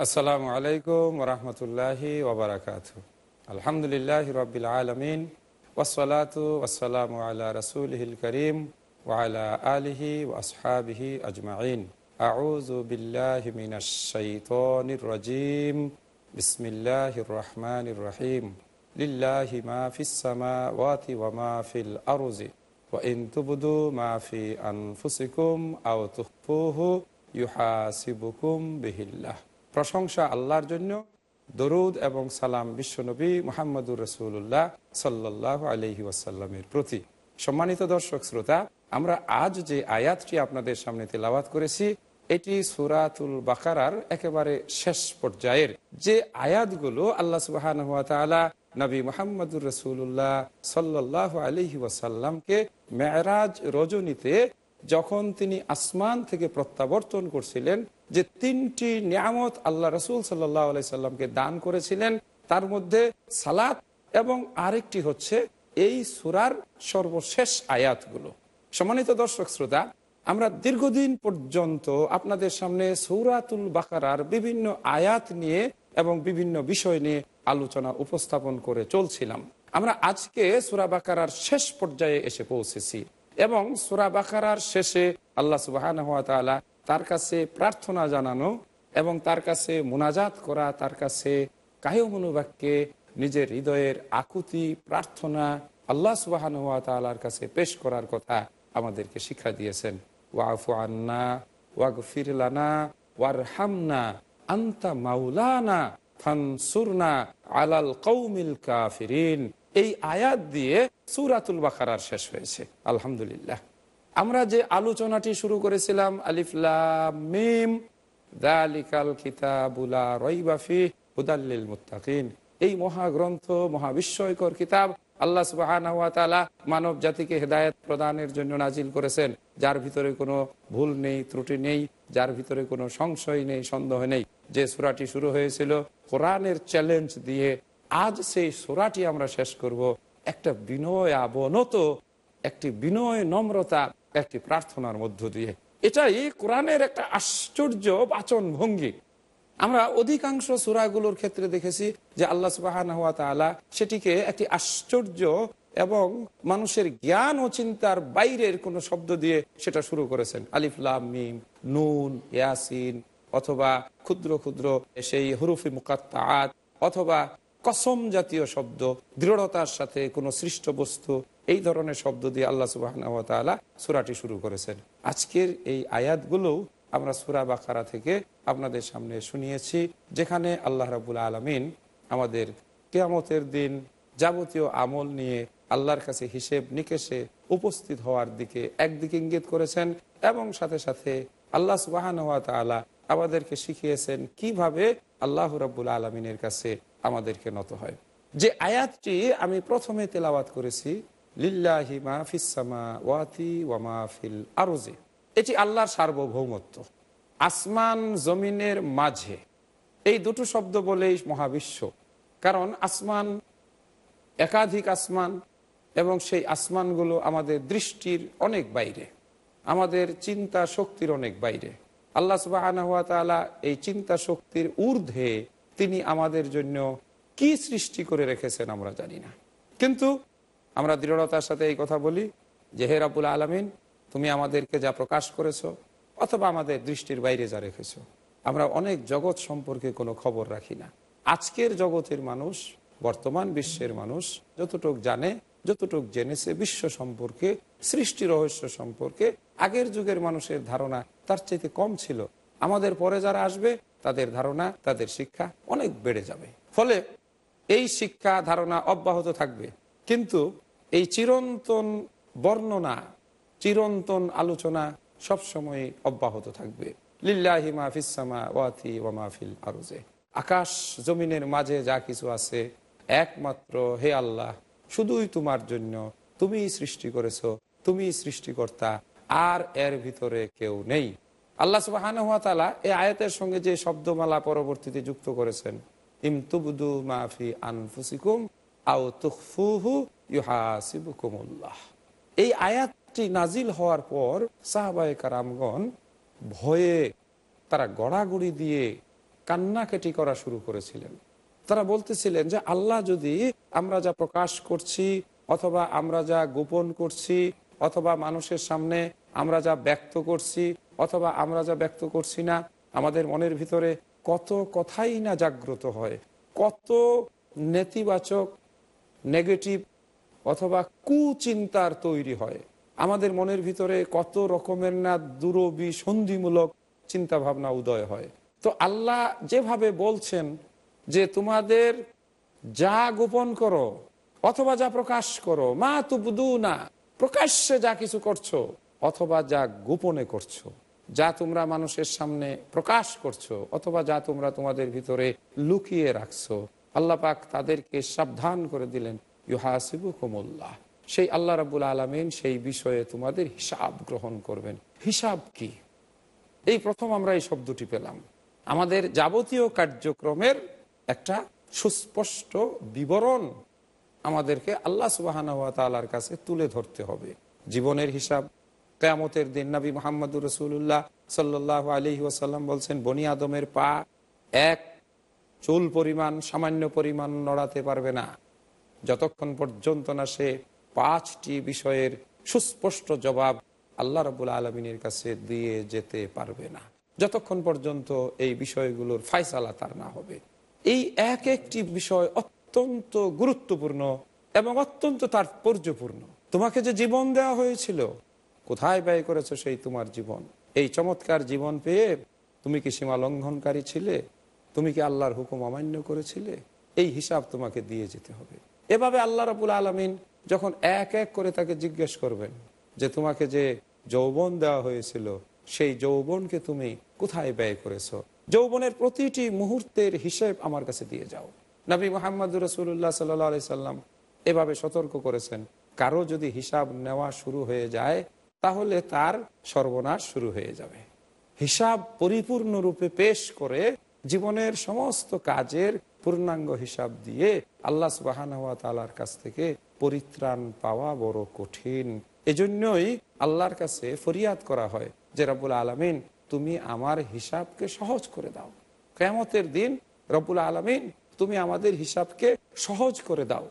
আসসালামু আলাইকুম ওরহমতুল্লাহি ওবরাকাত আলহামদুলিল্লাহ রবিল আলমিন ওসলাতু ওসালাম আলা রসুলহিল করিম ওয়ালা আলিহি ওসহাবিহি আজমাইন আউযু বিল্লাহি মিনাশ শাইতানির রাজিম বিসমিল্লাহির রহমানির রহিম লিল্লাহি মা ফিস সামাওয়াতি ওয়া মা ফিল আরজি ওয়া ইন তুবদু মা ফি আনফুসিকুম আও তুখফুহু ইউহাসিবুকুম বিহিল্লাহ প্রশংসা আল্লাহর জন্য। দরুদ এবং সালাম বিশ্বনবী মোহাম্মদুর রসুল্লাহ সাল্লাহ আলহি ওয়াসাল্লামের প্রতি। সম্মানিত দর্শক শ্রোতা, আমরা আজ যে আয়াতটি আপনাদের সামনে তেলাওয়াত করেছি, এটি সুরাতুল বাকারার একেবারে শেষ পর্যায়ের। যে আয়াতগুলো আল্লাহ সুবাহ নবী মোহাম্মদুর রসুল্লাহ সাল্লাহ আলহি ওয়াসাল্লামকে মেয়রাজ রজনীতে যখন তিনি আসমান থেকে প্রত্যাবর্তন করছিলেন যে তিনটি নিয়ামত আল্লাহ রসুল সাল্লাহ সাল্লামকে দান করেছিলেন, তার মধ্যে সালাত এবং আরেকটি হচ্ছে এই সুরার সর্বশেষ আয়াতগুলো। সম্মানিত দর্শক শ্রোতা, আমরা দীর্ঘদিন পর্যন্ত আপনাদের সামনে সৌরাতুল বাকারার বিভিন্ন আয়াত নিয়ে এবং বিভিন্ন বিষয় নিয়ে আলোচনা উপস্থাপন করে চলছিলাম। আমরা আজকে সুরা বাকারার শেষ পর্যায়ে এসে পৌঁছেছি এবং সুরা বাকারার শেষে আল্লাহ সুবাহ তার কাছে প্রার্থনা জানানো এবং তার কাছে মোনাজাত করা, তার কাছে কায় মনোবাক্যে নিজের হৃদয়ের আকুতি, প্রার্থনা আল্লাহ সুবাহান সুবাহ তালার কাছে পেশ করার কথা আমাদেরকে শিক্ষা দিয়েছেন। ওয়াফু আন্না ওয়াগ ফিরলানা ওয়ার হামনা আন্তা মাউলানা ফানসুরনা আলাল কৌমিল কাফিরিন। এই আয়াত দিয়ে সুরাতুল বাখারার শেষ হয়েছে। আলহামদুলিল্লাহ। আমরা যে আলোচনাটি শুরু করেছিলাম হুদাল্লিল মুত্তাকিন। এই মহাগ্রন্থ, মহাবিস্ময়কর কিতাব আল্লাহ সুবাহ মানব জাতিকে হেদায়ত প্রদানের জন্য নাজিল করেছেন, যার ভিতরে কোনো ভুল নেই, ত্রুটি নেই, যার ভিতরে কোনো সংশয় নেই, সন্দেহ নেই। যে সুরাটি শুরু হয়েছিল কোরআনের চ্যালেঞ্জ দিয়ে, আজ সেই সুরাটি আমরা শেষ করব। একটা বিনয় আবনত, একটি বিনয় নম্রতা একটি প্রার্থনার মধ্য দিয়ে। এটাই কোরআনের একটা আশ্চর্য বাচন ভঙ্গি। আমরা অধিকাংশ সুরাগুলোর ক্ষেত্রে দেখেছি যে আল্লাহ সুবাহ সেটিকে একটি আশ্চর্য এবং মানুষের জ্ঞান ও চিন্তার বাইরের কোন শব্দ দিয়ে সেটা শুরু করেছেন। আলিফলাম মিম, নুন, ইয়াসিন, অথবা ক্ষুদ্র ক্ষুদ্র সেই হরুফি মুকাত্তাত অথবা কসম জাতীয় শব্দ, দৃঢ়তার সাথে কোনো সৃষ্ট বস্তু, এই ধরনের শব্দ দিয়ে আল্লাহ সুবাহ সুরাটি শুরু করেছেন। আজকের এই আয়াতগুলোও আমরা সুরা বাকারা থেকে আপনাদের সামনে শুনিয়েছি, যেখানে আল্লাহ রাবুল আলমিন আমাদের কেয়ামতের দিন যাবতীয় আমল নিয়ে আল্লাহর কাছে হিসেব নিকেশে উপস্থিত হওয়ার দিকে একদিকে ইঙ্গিত করেছেন এবং সাথে সাথে আল্লাহ সুবাহান আমাদেরকে শিখিয়েছেন কীভাবে আল্লাহ রাবুল আলমিনের কাছে আমাদেরকে নত হয়। যে আয়াতটি আমি প্রথমে তেলাওয়াত করেছি, লিল্লাহি মাহফিসামা ওয়াতি ওয়ামা ফিল আরোজে। এটি আল্লাহর সার্বভৌমত্ব। আসমান জমিনের মাঝে। এই দুটো শব্দ বলেই মহাবিশ্ব। কারণ আসমান একাধিক আসমান এবং সেই আসমানগুলো আমাদের দৃষ্টির অনেক বাইরে। আমাদের চিন্তা শক্তির অনেক বাইরে। আল্লাহ সুবাহ এই চিন্তা শক্তির ঊর্ধ্বে তিনি আমাদের জন্য কি সৃষ্টি করে রেখেছেন আমরা জানি না। কিন্তু আমরা দৃঢ়তার সাথে এই কথা বলি যে, হে রাবুল আলমিন, তুমি আমাদেরকে যা প্রকাশ করেছ অথবা আমাদের দৃষ্টির বাইরে যা রেখেছ, আমরা অনেক জগৎ সম্পর্কে কোনো খবর রাখি না। আজকের জগতের মানুষ, বর্তমান বিশ্বের মানুষ যতটুক জানে, যতটুক জেনেছে, বিশ্ব সম্পর্কে, সৃষ্টি রহস্য সম্পর্কে, আগের যুগের মানুষের ধারণা তার চাইতে কম ছিল। আমাদের পরে যারা আসবে তাদের ধারণা, তাদের শিক্ষা অনেক বেড়ে যাবে। ফলে এই শিক্ষা ধারণা অব্যাহত থাকবে। কিন্তু এই চিরন্তন বর্ণনা, চিরন্তন আলোচনা সবসময় অব্যাহত থাকবে। লিল্লাহি মাহফিসামা ওয়াতি ওয়া মাহফিল আরুজে আকাশ জমিনের মাঝে যা কিছু আছে, একমাত্র হে আল্লাহ, শুধুই তোমার জন্য তুমি সৃষ্টি করেছ তুমি সৃষ্টিকর্তা, আর এর ভিতরে কেউ নেই। আল্লাহ সুবাহ এই আয়াতের সঙ্গে যে শব্দমালা পরবর্তীতে যুক্ত করেছেন ইমতুবদু মাফি আনফুসিকুম আও তুখফুহু ইউহাসিবুকুমুল্লাহ। এই আয়াতটি নাজিল হওয়ার পর সাহাবায়ে কারামগণ ভয়ে তারা গড়াগড়ি দিয়ে কান্নাকাটি করা শুরু করেছিলেন। তারা বলতেছিলেন যে, আল্লাহ যদি আমরা যা প্রকাশ করছি অথবা আমরা যা গোপন করছি অথবা মানুষের সামনে আমরা যা ব্যক্ত করছি অথবা আমরা যা ব্যক্ত করছি না, আমাদের মনের ভিতরে কত কথাই না জাগ্রত হয়, কত নেতিবাচক, নেগেটিভ অথবা কুচিন্তার তৈরি হয়। আমাদের মনের ভিতরে কত রকমের না দুরবি, সন্ধিমূলক চিন্তা ভাবনা উদয় হয়। তো আল্লাহ যেভাবে বলছেন যে তোমাদের যা গোপন করো অথবা যা প্রকাশ করো, মা তুবদু না প্রকাশ্যে যা কিছু করছ অথবা যা গোপনে করছ, যা তোমরা মানুষের সামনে প্রকাশ করছ, অথবা যা তোমরা তোমাদের ভিতরে লুকিয়ে রাখছো, আল্লাহ পাক তাদেরকে সাবধান করে দিলেন ইউহাসিবু কুমুল্লাহ সেই আল্লাহ রাবুল আলমিন সেই বিষয়ে তোমাদের হিসাব গ্রহণ করবেন। হিসাব কি? এই প্রথম আমরা এই শব্দটি পেলাম। আমাদের যাবতীয় কার্যক্রমের একটা সুস্পষ্ট বিবরণ আমাদেরকে আল্লাহ সুবাহর কাছে তুলে ধরতে হবে। জীবনের হিসাব কেয়ামতের দিন নবী মোহাম্মদুর রসুল্লাহ সাল্লাহ আলি ওয়াসাল্লাম বলছেন, বনি আদমের পা এক চুল পরিমাণ, সামান্য পরিমাণ নড়াতে পারবে না। যতক্ষণ পর্যন্ত না সে পাঁচটি বিষয়ের সুস্পষ্ট জবাব আল্লাহ রবুল আলমিনের কাছে দিয়ে যেতে পারবে না। যতক্ষণ পর্যন্ত এই বিষয়গুলোর ফায়সালা তার না হবে। এই এক একটি বিষয় অত্যন্ত গুরুত্বপূর্ণ এবং অত্যন্ত তাৎপর্যপূর্ণ। তোমাকে যে জীবন দেওয়া হয়েছিল কোথায় ব্যয় করেছ সেই তোমার জীবন? এই চমৎকার জীবন পেয়ে তুমি কি সীমা লঙ্ঘনকারী ছিলে? তুমি কি আল্লাহর হুকুম অমান্য করেছিলে? এই হিসাব তোমাকে দিয়ে যেতে হবে। এভাবে আল্লাহ রাবুল আলমিন যখন এক এক করে তাকে জিজ্ঞেস করবেন যে তোমাকে যে যৌবন দেওয়া হয়েছিল, সেই যৌবনকে তুমি কোথায় ব্যয় করেছ? যৌবনের প্রতিটি মুহূর্তের হিসেব আমার কাছে দিয়ে যাও। নবী মোহাম্মদ রসুল্লাহ সাল্লি সাল্লাম এভাবে সতর্ক করেছেন, কারও যদি হিসাব নেওয়া শুরু হয়ে যায় তাহলে তার সর্বনাশ শুরু হয়ে যাবে। হিসাব পরিপূর্ণরূপে পেশ করে জীবনের সমস্ত কাজের পূর্ণাঙ্গ হিসাব দিয়ে আল্লাহ সুবাহান তালার কাছ থেকে পরিত্রাণ পাওয়া বড় কঠিন। এজন্যই আল্লাহর কাছে ফরিয়াদ করা হয় যে, রব্বুল আলমিন, তুমি আমার হিসাবকে সহজ করে দাও। কেমতের দিন রব্বুল আলমিন, তুমি আমাদের হিসাবকে সহজ করে দাও।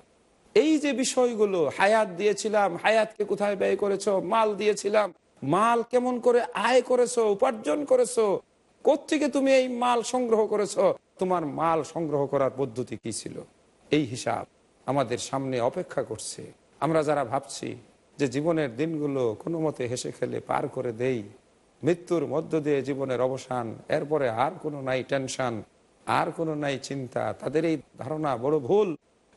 এই যে বিষয়গুলো, হায়াত দিয়েছিলাম, হায়াতকে কোথায় ব্যয় করেছ, মাল দিয়েছিলাম, মাল কেমন করে আয় করেছ, উপার্জন করেছ কোথেকে তুমি এই মাল সংগ্রহ করেছ, তোমার মাল সংগ্রহ করার পদ্ধতি কি ছিল? এই হিসাব আমাদের সামনে অপেক্ষা করছে। আমরা যারা ভাবছি যে জীবনের দিনগুলো কোনো মতে হেসে খেলে পার করে দেই, মৃত্যুর মধ্য দিয়ে জীবনের অবসান, এরপরে আর কোনো নাই টেনশন, আর কোনো নাই চিন্তা, তাদের এই ধারণা বড় ভুল।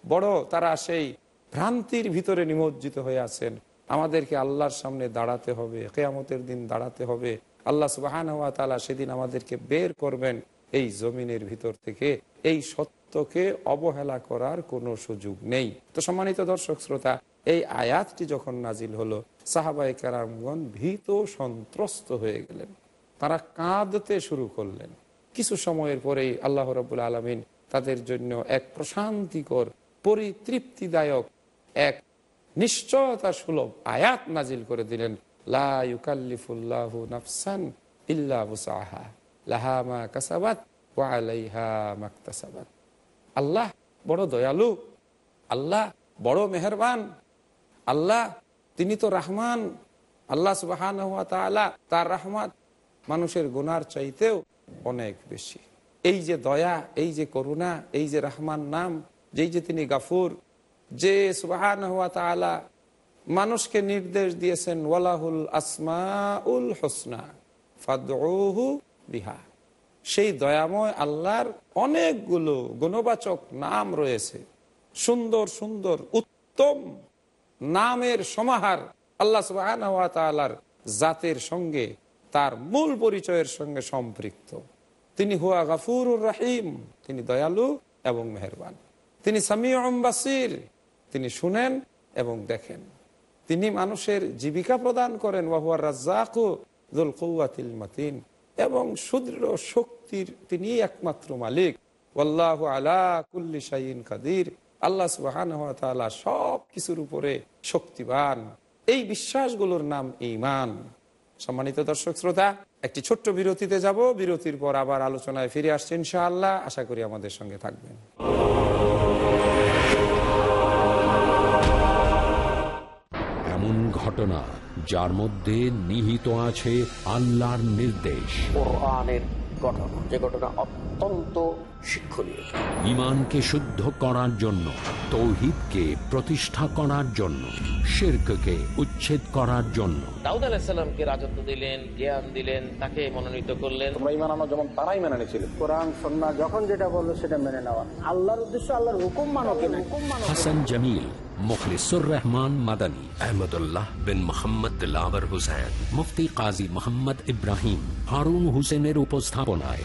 বড় তারা সেই ভ্রান্তির ভিতরে নিমজ্জিত হয়ে আছেন। আমাদেরকে আল্লাহর সামনে দাঁড়াতে হবে, কেয়ামতের দিন দাঁড়াতে হবে। আল্লাহ সুবাহান হওয়া তালা সেদিন আমাদেরকে বের করবেন এই জমিনের ভিতর থেকে। এই সত্যকে অবহেলা করার কোনো সুযোগ নেই। তো সম্মানিত দর্শক শ্রোতা, এই আয়াতটি যখন নাজিল হলো সাহাবাই কারামগণ ভীত সন্ত্রস্ত হয়ে গেলেন। তারা কাঁদতে শুরু করলেন। কিছু সময়ের পরেই আল্লাহ রবুল আলমিন তাদের জন্য এক প্রশান্তিকর পরিতৃপ্তিদায়ক এক নিশ্চয়তা সুলভ আয়াত নাজিল করে দিলেন আল্লাহ বড় দয়ালু, আল্লাহ বড় মেহরবান, আল্লাহ তিনি তো রাহমান, আল্লাহ সুবাহান তার রাহমাত মানুষের গুনার চাইতেও অনেক বেশি। এই যে দয়া, এই যে করুণা, এই যে রাহমান নাম যেই যে তিনি গাফুর, যে সুবাহান হুয়া তালা মানুষকে নির্দেশ দিয়েছেন, ওয়ালাহুল আসমাউল হোসনা ফাদহু বিহা। সেই দয়াময় আল্লাহর অনেকগুলো গুণবাচক নাম রয়েছে। সুন্দর সুন্দর, উত্তম নামের সমাহার আল্লাহ সুবাহান সুবাহর জাতের সঙ্গে, তার মূল পরিচয়ের সঙ্গে সম্পৃক্ত। তিনি হুয়া গাফুর রাহিম, তিনি দয়ালু এবং মেহরবান। তিনি সামিউম বাসির, তিনি শুনেন এবং দেখেন। তিনি মানুষের জীবিকা প্রদান করেন ওয়াহুয়ার রাজ্জাকু দুল কৌয়াতিল মাতিন। এবং সুদৃঢ় শক্তির তিনি একমাত্র মালিক। ওয়াল্লাহ আলা কুল্লি শাহিন কাদির। আল্লাহ সুবাহান সব কিছুর উপরে শক্তিবান। এই বিশ্বাসগুলোর নাম ইমান সম্মানিত দর্শক শ্রোতা, একটি ছোট্ট বিরতিতে যাব। বিরতির পর আবার আলোচনায় ফিরে আসছে ইনশাআল্লাহ। আশা করি আমাদের সঙ্গে থাকবেন। ঘটনা যার মধ্যে নিহিত আছে আল্লাহর নির্দেশ। ঘটনা যে ঘটনা অত্যন্ত শিক্ষণীয়। ইমানকে শুদ্ধ করার জন্য তৌহিদকে প্রতিষ্ঠা করার জন্য। শিরককে উচ্ছেদ করার জন্য। দাউদ আলাহিসাল্লামকে রাজত্ব দিলেন জ্ঞান দিলেন তাকে মনোনীত করলেন। তোমরা ইমান আনো যেমন তারাই মেনে নিয়েছিল। কোরআন সন্না যখন যেটা বলল সেটা মেনে নেওয়া। আল্লাহর উদ্দেশ্য আল্লাহর হুকুম মানো কিনা? হাসান জামিল মুখলিসুর রহমান মাদানী আহমদুল্লাহ বিন মোহাম্মদ দিলাবর হুসেন মুফতি কাজী মোহাম্মদ ইব্রাহিম হারুন হুসেনের উপস্থাপনায়।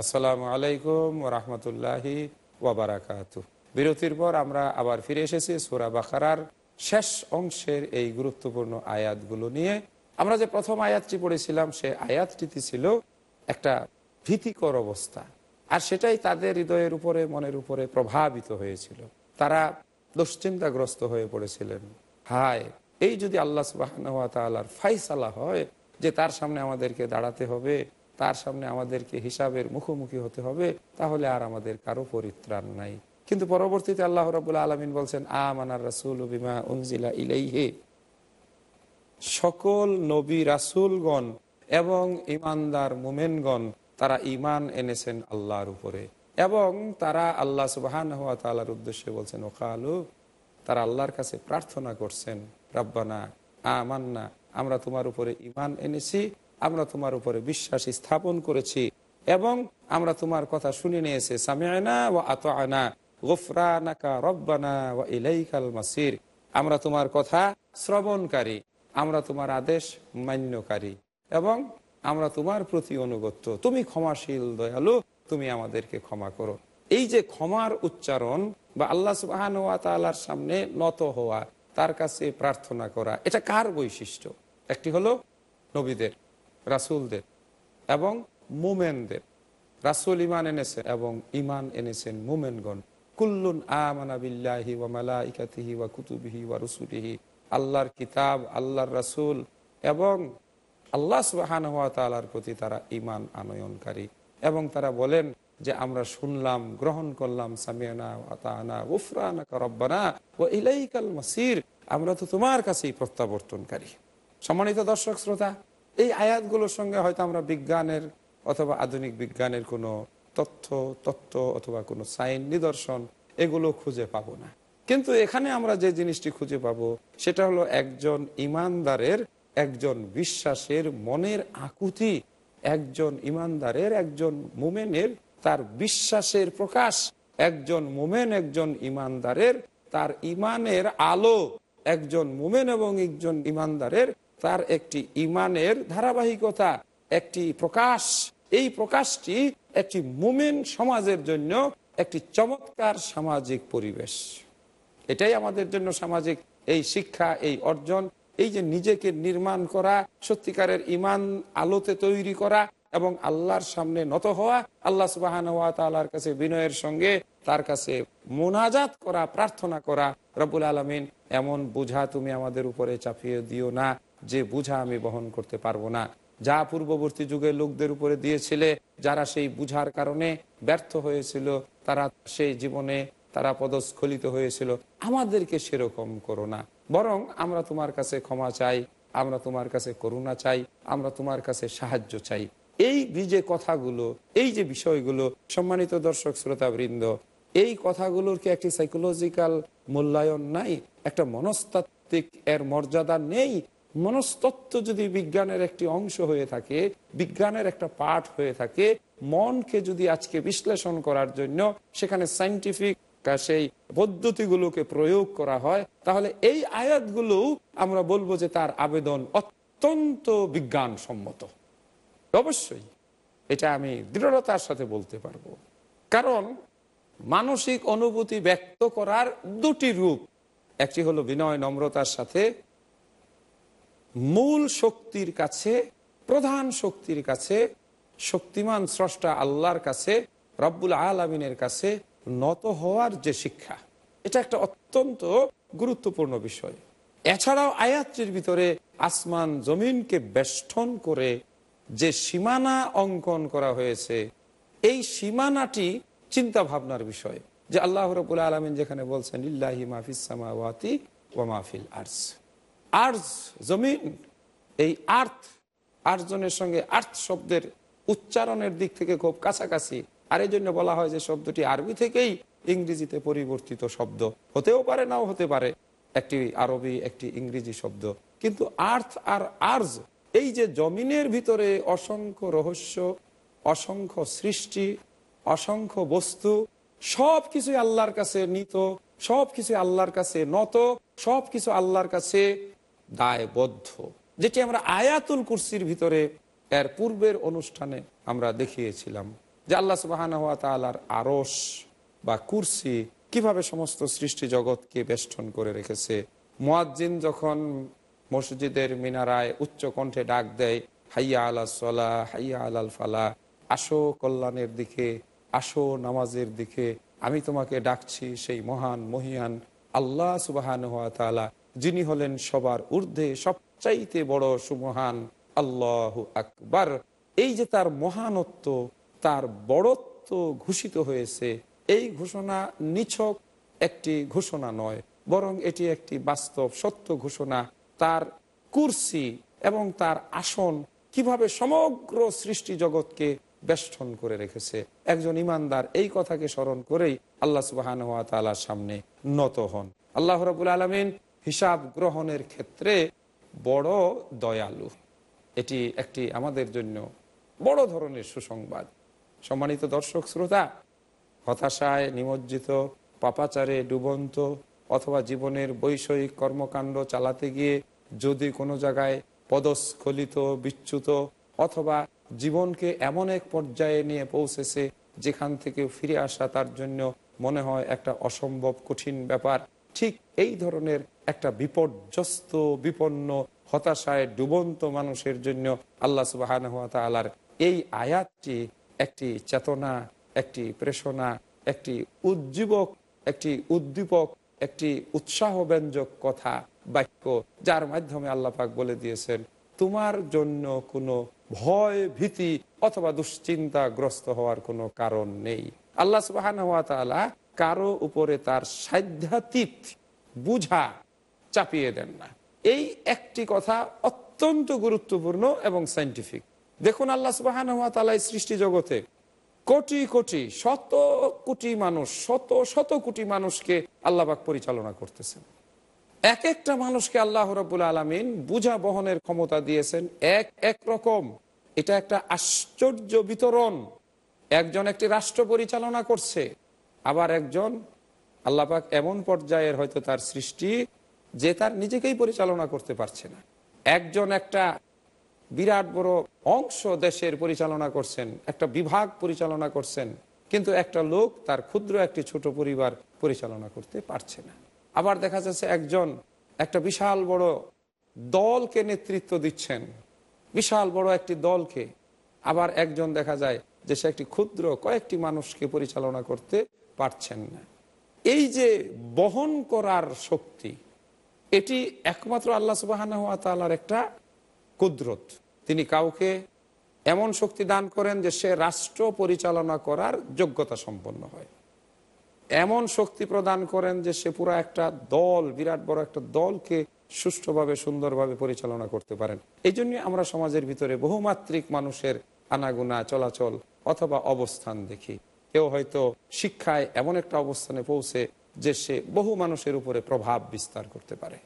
আসসালামু আলাইকুম রহমতুল্লাহি বিরতির পর আমরা আবার ফিরে এসেছি সোরা বাখারার শেষ অংশের এই গুরুত্বপূর্ণ আয়াতগুলো নিয়ে। আমরা যে প্রথম আয়াতটি পড়েছিলাম, সে আয়াতটিতে ছিল একটা ভীতিকর অবস্থা। আর সেটাই তাদের হৃদয়ের উপরে, মনের উপরে প্রভাবিত হয়েছিল। তারা দুশ্চিন্তাগ্রস্ত হয়ে পড়েছিলেন। হায়, এই যদি আল্লাহ সুবাহ ফাইসালা হয় যে তার সামনে আমাদেরকে দাঁড়াতে হবে তার সামনে আমাদেরকে হিসাবের মুখোমুখি হতে হবে, তাহলে আর আমাদের কারও পরিত্রাণ নাই। কিন্তু পরবর্তীতে আল্লাহ রবুল্লা আলমিন বলছেন, আমানার রাসুল বিমা উনজিলা ইলাইহে। সকল নবী রাসুলগণ এবং ইমানদার মোমেনগণ, তারা ইমান এনেছেন আল্লাহর উপরে। এবং তারা আল্লাহ সুবাহান হওয়া তালার উদ্দেশ্যে বলছেন ওকালু তারা আল্লাহর কাছে প্রার্থনা করছেন, রব্বানা, আমান্না, আমরা তোমার উপরে ইমান এনেছি আমরা তোমার উপরে বিশ্বাস স্থাপন করেছি এবং আমরা তোমার কথা শুনে নিয়েছি ও আত ও মাসির। আমরা তোমার কথা শ্রবণকারী, আমরা তোমার আদেশ মান্যকারী এবং আমরা তোমার প্রতি অনুগত্য। তুমি ক্ষমাশীল, দয়ালু, তুমি আমাদেরকে ক্ষমা করো। এই যে ক্ষমার উচ্চারণ বা আল্লাহ সুবাহান তালার সামনে নত হওয়া, তার কাছে প্রার্থনা করা, এটা কার বৈশিষ্ট্য? একটি হলো নবীদের। রাসুলদের এবং মোমেনদের। রাসুল ইমান এনেছেন এবং ইমান এনেছেন মোমেনগণ। কুল্লুন আমানাবিল্লাহি ওয়া মালাইকাতিহি ওয়া কুতুবিহি ওয়া রসুলিহি। আল্লাহর কিতাব, আল্লাহর রাসুল এবং আল্লাহ সুবাহান হওয়া তালার প্রতি তারা ইমান আনয়নকারী এবং তারা বলেন যে, আমরা শুনলাম, গ্রহণ করলাম, সামিয়ানা উফরানা ও আমরা তো তোমার কাছেই প্রত্যাবর্তনকারী। সম্মানিত দর্শক, শ্রোতা এই আয়াতগুলোর সঙ্গে হয়তো আমরা বিজ্ঞানের অথবা আধুনিক বিজ্ঞানের কোনো তথ্য, তত্ত্ব অথবা কোনো সাইন নিদর্শন এগুলো খুঁজে পাবো না। কিন্তু এখানে আমরা যে জিনিসটি খুঁজে পাবো, সেটা হলো একজন ইমানদারের, একজন বিশ্বাসের মনের আকুতি, একজন ইমানদারের, একজন মোমেনের তার বিশ্বাসের প্রকাশ, একজন মোমেন, একজন ইমানদারের তার ইমানের আলো, একজন মোমেন এবং একজন ইমানদারের তার একটি ইমানের ধারাবাহিকতা, একটি প্রকাশ। এই প্রকাশটি একটি মোমেন সমাজের জন্য একটি চমৎকার সামাজিক পরিবেশ। এটাই আমাদের জন্য সামাজিক এই শিক্ষা, এই অর্জন, এই যে নিজেকে নির্মাণ করা, সত্যিকারের ইমান আলোতে তৈরি করা এবং আল্লাহর সামনে নত হওয়া, আল্লাহ সুবাহান তালার কাছে বিনয়ের সঙ্গে তার কাছে মোনাজাত করা, প্রার্থনা করা রবুল আলমিন এমন বুঝা তুমি আমাদের উপরে চাপিয়ে দিও না। যে বুঝা আমি বহন করতে পারব না। যা পূর্ববর্তী যুগে লোকদের উপরে দিয়েছিলে, যারা সেই বুঝার কারণে ব্যর্থ হয়েছিল, তারা সেই জীবনে তারা পদস্খলিত হয়েছিল। আমাদেরকে সেরকম করো না। বরং আমরা তোমার কাছে ক্ষমা চাই, আমরা তোমার কাছে করুণা চাই, আমরা তোমার কাছে সাহায্য চাই। এই যে কথাগুলো, এই যে বিষয়গুলো, সম্মানিত দর্শক শ্রোতা বৃন্দ এই কথাগুলোর কি একটি সাইকোলজিক্যাল মূল্যায়ন নাই? একটা মনস্তাত্ত্বিক এর মর্যাদা নেই? মনস্তত্ত্ব যদি বিজ্ঞানের একটি অংশ হয়ে থাকে, বিজ্ঞানের একটা পাঠ হয়ে থাকে, মনকে যদি আজকে বিশ্লেষণ করার জন্য সেখানে সাইন্টিফিক সেই পদ্ধতিগুলোকে প্রয়োগ করা হয়, তাহলে এই আয়াতগুলো আমরা বলব যে তার আবেদন অত্যন্ত বিজ্ঞানসম্মত। অবশ্যই, এটা আমি দৃঢ়তার সাথে বলতে পারব। কারণ মানসিক অনুভূতি ব্যক্ত করার দুটি রূপ, একটি হলো বিনয় নম্রতার সাথে মূল শক্তির কাছে, প্রধান শক্তির কাছে, শক্তিমান স্রষ্টা আল্লাহর কাছে, রব্বুল আলমিনের কাছে নত হওয়ার যে শিক্ষা, এটা একটা অত্যন্ত গুরুত্বপূর্ণ বিষয়। এছাড়াও আয়াত্রীর ভিতরে আসমান জমিনকে বেষ্টন করে যে সীমানা অঙ্কন করা হয়েছে, এই সীমানাটি চিন্তা ভাবনার বিষয় যে আল্লাহ রবুল আলমিন যেখানে বলছেন, ইল্লাহি মাহফিসামাওয়াতি ও মাহফিল আর্স। আর্জ জমিন, এই আর্থ আর্জনের সঙ্গে আর্থ শব্দের উচ্চারণের দিক থেকে খুব কাছাকাছি। আর এই জন্য বলা হয় যে শব্দটি আরবি থেকেই ইংরেজিতে পরিবর্তিত শব্দ। হতেও পারে, নাও হতে পারে। একটি আরবি, একটি ইংরেজি শব্দ। কিন্তু আর্থ আর আর্জ এই যে জমিনের ভিতরে অসংখ্য রহস্য, অসংখ্য সৃষ্টি, অসংখ্য বস্তু সব কিছু আল্লাহর কাছে নিত সব কিছু আল্লাহর কাছে নত সব কিছু আল্লাহর কাছে দায়বদ্ধ। যেটি আমরা আয়াতুল কুরসির ভিতরে এর পূর্বের অনুষ্ঠানে আমরা দেখিয়েছিলাম যে আল্লাহ সুবাহান হাত তালার আরস বা কুরসি কীভাবে সমস্ত সৃষ্টি জগৎকে বেষ্টন করে রেখেছে। মোয়াজ্জিন যখন মসজিদের মিনারায় উচ্চ কণ্ঠে ডাক দেয়, হাইয়া আল্লাহ সলা, হাইয়া আলাল ফালা, আসো কল্যাণের দিকে, আসো নামাজের দিকে, আমি তোমাকে ডাকছি সেই মহান মহিয়ান আল্লাহ সুবাহান হাত তালা যিনি হলেন সবার ঊর্ধ্বে সবচাইতে বড় সুমহান আল্লাহ আকবার। এই যে তার মহানত্ব, তার বড়ত্ব ঘোষিত হয়েছে, এই ঘোষণা নিছক একটি ঘোষণা নয়, বরং এটি একটি বাস্তব সত্য ঘোষণা। তার কুর্সি এবং তার আসন কীভাবে সমগ্র সৃষ্টি জগৎকে বেষ্টন করে রেখেছে, একজন ইমানদার এই কথাকে স্মরণ করেই আল্লাহ সুবাহান হাত সামনে নত হন। আল্লাহ রবুল আলমিন হিসাব গ্রহণের ক্ষেত্রে বড় দয়ালু। এটি একটি আমাদের জন্য বড় ধরনের সুসংবাদ। সম্মানিত দর্শক, শ্রোতা, হতাশায় নিমজ্জিত, পাপাচারে ডুবন্ত অথবা জীবনের বৈষয়িক কর্মকাণ্ড চালাতে গিয়ে যদি কোনো জায়গায় পদস্খলিত, বিচ্যুত অথবা জীবনকে এমন এক পর্যায়ে নিয়ে পৌঁছেছে যেখান থেকে ফিরে আসা তার জন্য মনে হয় একটা অসম্ভব কঠিন ব্যাপার। ঠিক এই ধরনের একটা বিপর্যস্ত, বিপন্ন, হতাশায় ডুবন্ত মানুষের জন্য আল্লাহ তালার এই আয়াতটি একটি চেতনা, একটি প্রেষণা, একটি উজ্জীবক, একটি উদ্দীপক, একটি উৎসাহ ব্যঞ্জক কথা, বাক্য, যার মাধ্যমে আল্লাহ পাক বলে দিয়েছেন, তোমার জন্য কোনো ভয় ভীতি অথবা দুশ্চিন্তাগ্রস্ত হওয়ার কোনো কারণ নেই। আল্লাহ সুবাহান কারও উপরে তার সাধ্যাতীত বুঝা চাপিয়ে দেন না। এই একটি কথা অত্যন্ত গুরুত্বপূর্ণ এবং সাইন্টিফিক দেখুন আল্লাহ সুবাহান সৃষ্টি জগতে কোটি কোটি, শত কোটি মানুষ, শত শত কোটি মানুষকে আল্লাহবাক পরিচালনা করতেছেন। এক একটা মানুষকে আল্লাহ রবুল আলমিন বুঝা বহনের ক্ষমতা দিয়েছেন এক এক রকম। এটা একটা আশ্চর্য বিতরণ। একজন একটি রাষ্ট্র পরিচালনা করছে আবার একজন আল্লাপাক এমন পর্যায়ের হয়তো তার সৃষ্টি যে তার নিজেকেই পরিচালনা করতে পারছে না। একজন একটা বিরাট বড় অংশ দেশের পরিচালনা করছেন, একটা বিভাগ পরিচালনা করছেন, কিন্তু একটা লোক তার ক্ষুদ্র একটি ছোট পরিবার পরিচালনা করতে পারছে না। আবার দেখা যাচ্ছে একজন একটা বিশাল বড় দলকে নেতৃত্ব দিচ্ছেন, বিশাল বড় একটি দলকে। আবার একজন দেখা যায় যে সে একটি ক্ষুদ্র কয়েকটি মানুষকে পরিচালনা করতে পারছেন না। এই যে বহন করার শক্তি, এটি একমাত্র আল্লাহ সুবাহর একটা কুদরত। তিনি কাউকে এমন শক্তি দান করেন যে সে রাষ্ট্র পরিচালনা করার যোগ্যতা সম্পন্ন হয়। এমন শক্তি প্রদান করেন যে সে পুরো একটা দল, বিরাট বড় একটা দলকে সুষ্ঠুভাবে, সুন্দরভাবে পরিচালনা করতে পারেন। এই জন্য আমরা সমাজের ভিতরে বহুমাত্রিক মানুষের আনাগুনা, চলাচল অথবা অবস্থান দেখি। কেউ হয়তো শিক্ষায় এমন একটা অবস্থানে পৌঁছে যে সে বহু মানুষের উপরে প্রভাব বিস্তার করতে পারে,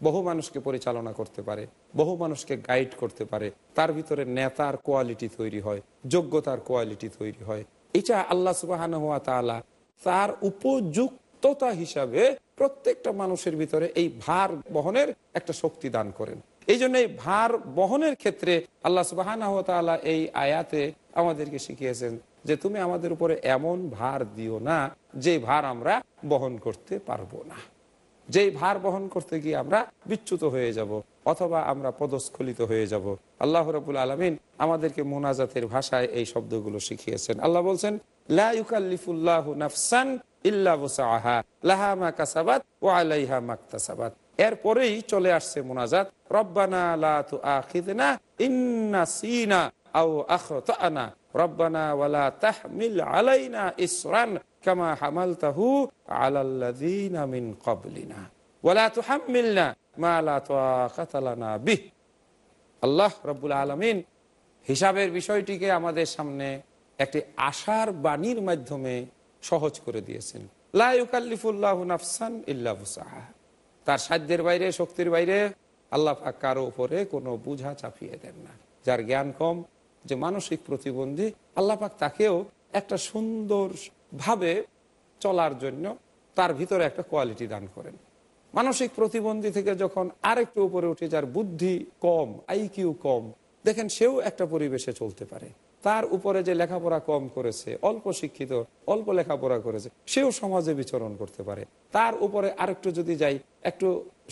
বহু মানুষকে পরিচালনা করতে পারে, বহু মানুষকে গাইড করতে পারে। তার ভিতরে নেতার কোয়ালিটি তৈরি হয়, যোগ্যতার কোয়ালিটি তৈরি হয়। এটা আল্লাহ সুবাহ তার উপযুক্ততা হিসাবে প্রত্যেকটা মানুষের ভিতরে এই ভার বহনের একটা শক্তি দান করেন। এই জন্য এই ভার বহনের ক্ষেত্রে আল্লাহ সুবাহ এই আয়াতে আমাদেরকে শিখিয়েছেন যে তুমি আমাদের উপরে এমন ভার দিও না, যে ভার আমরা বহন করতে পারব না। যেই ভার বহন করতে গিয়ে আমরা বিচ্যুত হয়ে যাব, অথবা আমরা পদস্খলিত হয়ে যাব। আল্লাহ রবুল আলমিন আমাদেরকে মোনাজাতের ভাষায় এই শব্দগুলো শিখিয়েছেন। আল্লাহ বলছেন এরপরেই চলে আসছে মোনাজাত, রব্বানা হিসাবের বিষয়টিকে আমাদের সামনে একটি আশার বাণীর মাধ্যমে সহজ করে দিয়েছেন। তার সাধ্যের বাইরে, শক্তির বাইরে আল্লাহ কারও উপরে কোনো বুঝা চাপিয়ে দেন না। যার জ্ঞান কম যে মানসিক প্রতিবন্ধী, আল্লাপাক তাকেও একটা সুন্দর ভাবে চলার জন্য তার ভিতরে একটা কোয়ালিটি দান করেন। মানসিক প্রতিবন্ধী থেকে যখন আরেকটু উপরে উঠে যার বুদ্ধি কম আইকিউ কম, দেখেন সেও একটা পরিবেশে চলতে পারে। তার উপরে যে লেখাপড়া কম করেছে, অল্প শিক্ষিত, অল্প লেখাপড়া করেছে, সেও সমাজে বিচরণ করতে পারে। তার উপরে আরেকটু যদি যাই, একটু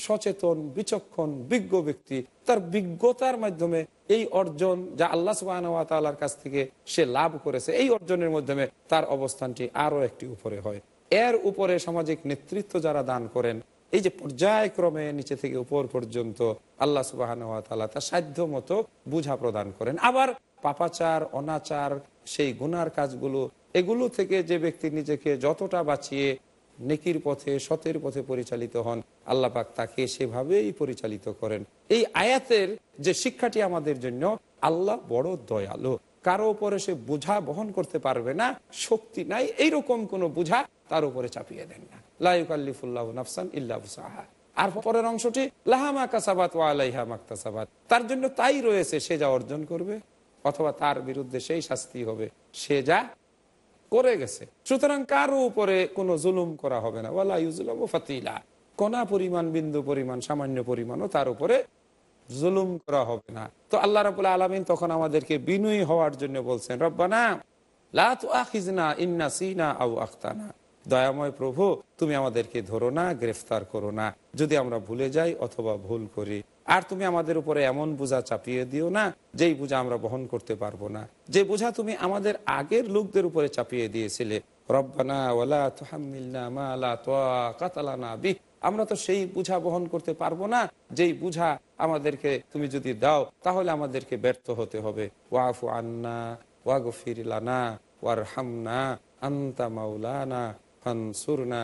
সচেতন, বিচক্ষণ, বিজ্ঞ ব্যক্তি, তার বিজ্ঞতার মাধ্যমে এই অর্জন যা আল্লাহ সুবাহর কাছ থেকে সে লাভ করেছে, এই অর্জনের মাধ্যমে তার অবস্থানটি আরও একটি উপরে হয়। এর উপরে সামাজিক নেতৃত্ব যারা দান করেন এই যে পর্যায়ক্রমে নিচে থেকে উপর পর্যন্ত আল্লাহ সুবাহ তার সাধ্য মতো বুঝা প্রদান করেন। আবার পাপাচার, অনাচার, সেই গুনার কাজগুলো, এগুলো থেকে যে ব্যক্তি নিজেকে যতটা বাঁচিয়ে নেকির পথে, সতের পথে পরিচালিত হন, আল্লাহ পাক তাকে সেভাবেই পরিচালিত করেন। এই আয়াতের যে শিক্ষাটি আমাদের জন্য, আল্লাহ বড় দয়ালু। কারও উপরে সে বোঝা বহন করতে পারবে না, শক্তি নাই, এইরকম কোন বোঝা তার উপরে চাপিয়ে দেন না। তার জন্য তাই রয়েছে সে যা অর্জন করবে, অথবা তার বিরুদ্ধে সেই শাস্তি হবে, সে যা করে গেছে। সুতরাং কারও উপরে কোনো জুলুম করা হবে না। ওয়ালা ইউজুলাম ফাতিলা। কোনা পরিমাণ, বিন্দু পরিমাণ, সামান্য পরিমাণও তার উপরে জুলুম করা হবে না। তো আল্লাহ রাবুল আলমিন তখন আমাদেরকে বিনয়ী হওয়ার জন্য বলছেন, রব্বানা লাখিজনা ইন্না সিনা আউ আখতানা। দয়াময় প্রভু, তুমি আমাদেরকে ধরো না, গ্রেফতার করো না। যদি আমরা ভুলে যাই অথবা ভুল করি, আর তুমি আমাদের উপরে এমন বোঝা চাপিয়ে দিও না, যেই বোঝা আমরা বহন করতে পারব না। যে বোঝা তুমি আমাদের আগের লোকদের উপরে চাপিয়ে দিয়েছিলে আমরা তো সেই বুঝা বহন করতে পারব না, যেই বুঝা আমাদেরকে তুমি যদি দাও, তাহলে আমাদেরকে ব্যর্থ হতে হবে। ওয়াফু আন্না, ওয়াগফির লানা ওয়ার হামনা আন্তা মাউলানা ফানসুরনা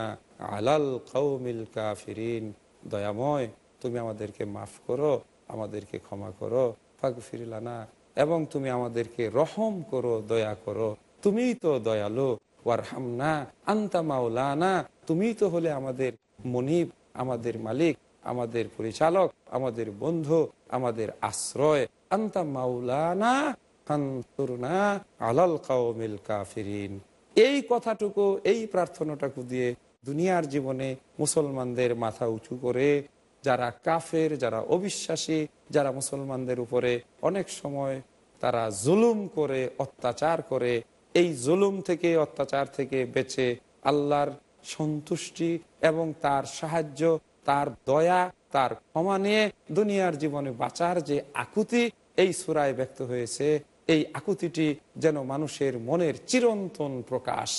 আলাল কৌমিল কাফিরিন। দয়াময়, তুমি আমাদেরকে মাফ করো, আমাদেরকে ক্ষমা করো ফাগ ফিরিলানা এবং তুমি আমাদেরকে রহম করো, দয়া করো। তুমিই তো দয়ালু, ওয়ারহামনা আন্তা মাওলানা। তুমিই তো হলে আমাদের মনিব, আমাদের মালিক, আমাদের পরিচালক, আমাদের বন্ধু, আমাদের আশ্রয়। আন্তা মাওলানা আলাল কাওমিল কাফিরিন। এই কথাটুকু, এই প্রার্থনাটুকু দিয়ে দুনিয়ার জীবনে মুসলমানদের মাথা উঁচু করে যারা কাফের, যারা অবিশ্বাসী, যারা মুসলমানদের উপরে অনেক সময় তারা জুলুম করে, অত্যাচার করে, এই জুলুম থেকে, অত্যাচার থেকে বেঁচে আল্লাহর সন্তুষ্টি এবং তার সাহায্য, তার দয়া, তার ক্ষমা নিয়ে দুনিয়ার জীবনে বাঁচার যে আকুতি, এই সুরায় ব্যক্ত হয়েছে। এই আকুতিটি যেন মানুষের মনের চিরন্তন প্রকাশ।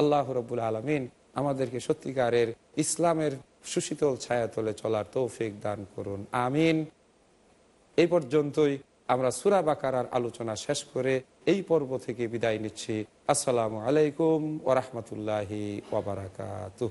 আল্লাহ রবুল আলমিন আমাদেরকে সত্যিকারের ইসলামের সুশীতল ছায়াতলে চলার তৌফিক দান করুন। আমিন। এই পর্যন্তই আমরা সুরা বাকারার আলোচনা শেষ করে এই পর্ব থেকে বিদায় নিচ্ছি। আসসালামু আলাইকুম ওরহমতুল্লাহি ওবরাকাতুহ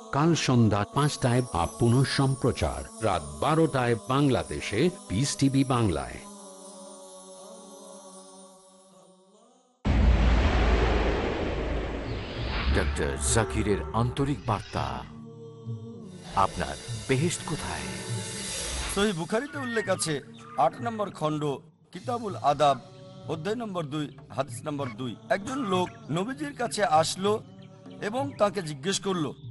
কাল সন্ধ্যা পাঁচটায় বা পুনঃ সম্প্রচার। রাত বারোটায় বাংলাদেশে পিস টিভি বাংলায়। ডক্টর জাকিরের আন্তরিক বার্তা। আপনার বেহেস্ট কোথায়? সহি বুখারিতে উল্লেখ আছে আট নম্বর খণ্ড কিতাবুল আদাব অধ্যায় নম্বর দুই হাদিস নম্বর দুই। একজন লোক নবীজির কাছে আসলো এবং তাকে জিজ্ঞেস করল